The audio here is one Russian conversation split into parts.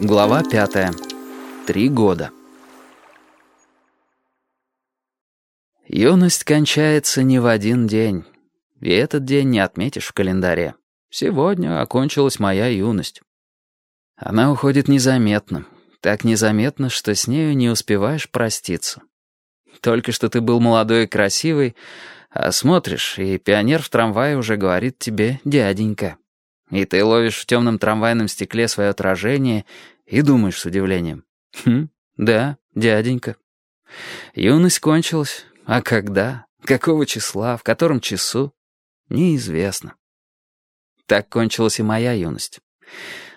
Глава пятая. Три года. Юность кончается не в один день. И этот день не отметишь в календаре. Сегодня окончилась моя юность. Она уходит незаметно. Так незаметно, что с нею не успеваешь проститься. Только что ты был молодой и красивый, а смотришь, и пионер в трамвае уже говорит тебе «дяденька». И ты ловишь в темном трамвайном стекле свое отражение и думаешь с удивлением. Хм, да, дяденька. Юность кончилась. А когда? Какого числа? В котором часу? Неизвестно. Так кончилась и моя юность.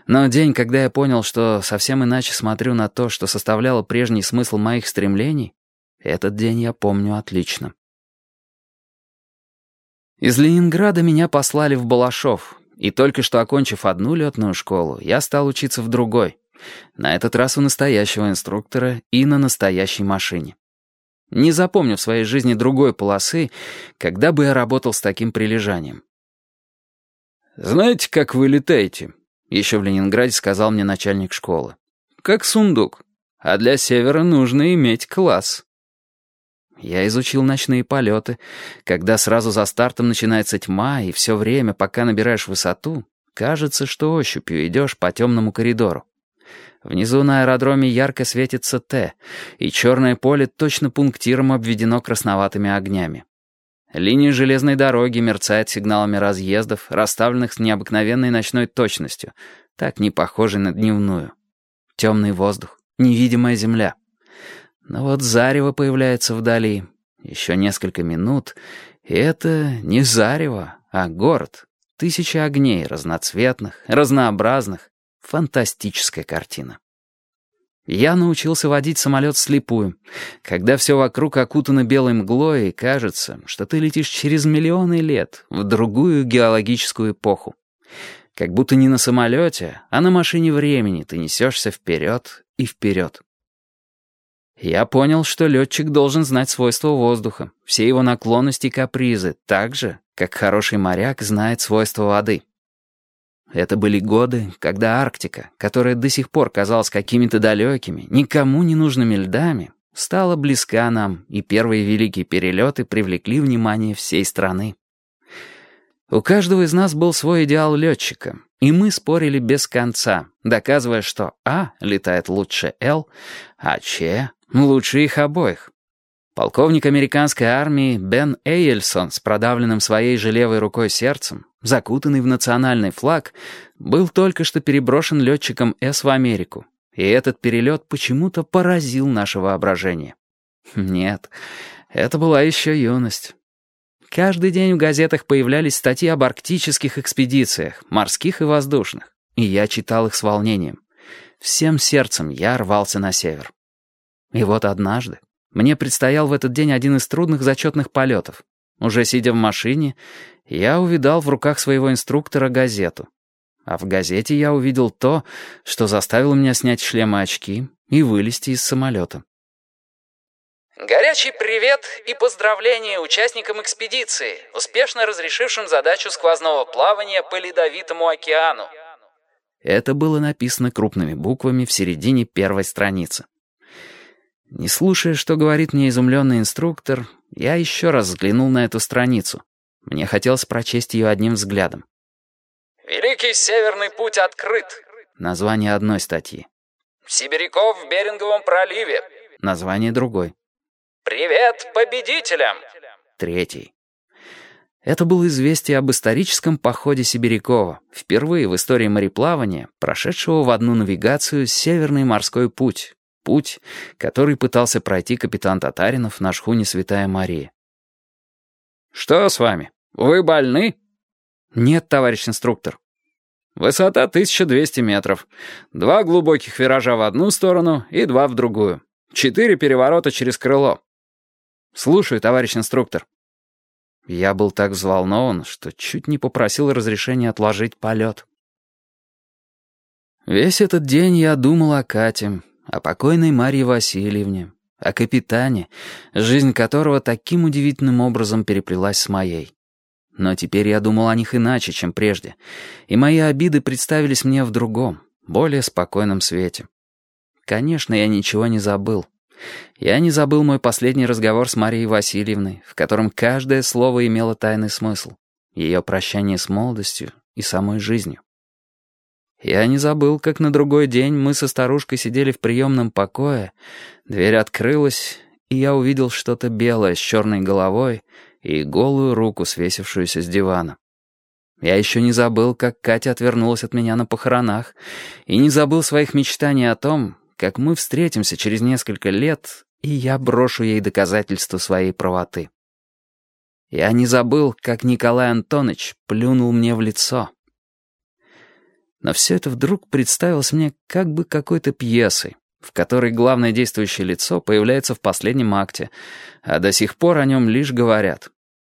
Но день, когда я понял, что совсем иначе смотрю на то, что составляло прежний смысл моих стремлений, этот день я помню отлично. Из Ленинграда меня послали в Балашов, и только что окончив одну летную школу, я стал учиться в другой. На этот раз у настоящего инструктора и на настоящей машине. Не запомню в своей жизни другой полосы, когда бы я работал с таким прилежанием. «Знаете, как вы летаете?» — еще в Ленинграде сказал мне начальник школы. «Как сундук. А для севера нужно иметь класс». Я изучил ночные полеты, когда сразу за стартом начинается тьма, и все время, пока набираешь высоту, кажется, что ощупью идешь по темному коридору. Внизу на аэродроме ярко светится Т, и черное поле точно пунктиром обведено красноватыми огнями. Линия железной дороги мерцает сигналами разъездов, расставленных с необыкновенной ночной точностью, так не похожей на дневную. Темный воздух, невидимая земля — но вот зарево появляется вдали. Еще несколько минут, и это не зарево, а город. Тысячи огней, разноцветных, разнообразных. Фантастическая картина. Я научился водить самолет слепую, когда все вокруг окутано белой мглой, и кажется, что ты летишь через миллионы лет в другую геологическую эпоху. Как будто не на самолете, а на машине времени ты несешься вперед и вперед. Я понял, что летчик должен знать свойства воздуха, все его наклонности и капризы, так же, как хороший моряк знает свойства воды. Это были годы, когда Арктика, которая до сих пор казалась какими-то далекими, никому не нужными льдами, стала близка нам, и первые великие перелеты привлекли внимание всей страны. У каждого из нас был свой идеал летчика, и мы спорили без конца, доказывая, что А летает лучше Л, а Ч Лучше их обоих. Полковник американской армии Бен Эйельсон с продавленным своей же левой рукой сердцем, закутанный в национальный флаг, был только что переброшен летчиком С в Америку, и этот перелет почему-то поразил наше воображение. Нет, это была еще юность. Каждый день в газетах появлялись статьи об арктических экспедициях, морских и воздушных, и я читал их с волнением. Всем сердцем я рвался на север. И вот однажды мне предстоял в этот день один из трудных зачетных полетов. Уже сидя в машине, я увидал в руках своего инструктора газету. А в газете я увидел то, что заставило меня снять шлем и очки и вылезти из самолета. Горячий привет и поздравления участникам экспедиции, успешно разрешившим задачу сквозного плавания по Ледовитому океану. Это было написано крупными буквами в середине первой страницы. Не слушая, что говорит мне изумленный инструктор, я еще раз взглянул на эту страницу. Мне хотелось прочесть ее одним взглядом. «Великий Северный путь открыт». Название одной статьи. «Сибиряков в Беринговом проливе». Название другой. «Привет победителям». Третий. Это было известие об историческом походе Сибирякова, впервые в истории мореплавания, прошедшего в одну навигацию Северный морской путь, путь, который пытался пройти капитан Татаринов на шхуне «Святая Мария». «Что с вами? Вы больны?» «Нет, товарищ инструктор». «Высота 1200 метров. Два глубоких виража в одну сторону и два в другую. Четыре переворота через крыло». «Слушаю, товарищ инструктор». Я был так взволнован, что чуть не попросил разрешения отложить полет. Весь этот день я думал о Кате, о покойной Марье Васильевне, о капитане, жизнь которого таким удивительным образом переплелась с моей. Но теперь я думал о них иначе, чем прежде, и мои обиды представились мне в другом, более спокойном свете. Конечно, я ничего не забыл. Я не забыл мой последний разговор с Марией Васильевной, в котором каждое слово имело тайный смысл. Ее прощание с молодостью и самой жизнью. Я не забыл, как на другой день мы со старушкой сидели в приемном покое, дверь открылась, и я увидел что-то белое с черной головой и голую руку, свесившуюся с дивана. Я еще не забыл, как Катя отвернулась от меня на похоронах, и не забыл своих мечтаний о том, как мы встретимся через несколько лет, и я брошу ей доказательства своей правоты. Я не забыл, как Николай Антонович плюнул мне в лицо. Но все это вдруг представилось мне как бы какой-то пьесой, в которой главное действующее лицо появляется в последнем акте, а до сих пор о нем лишь говорят.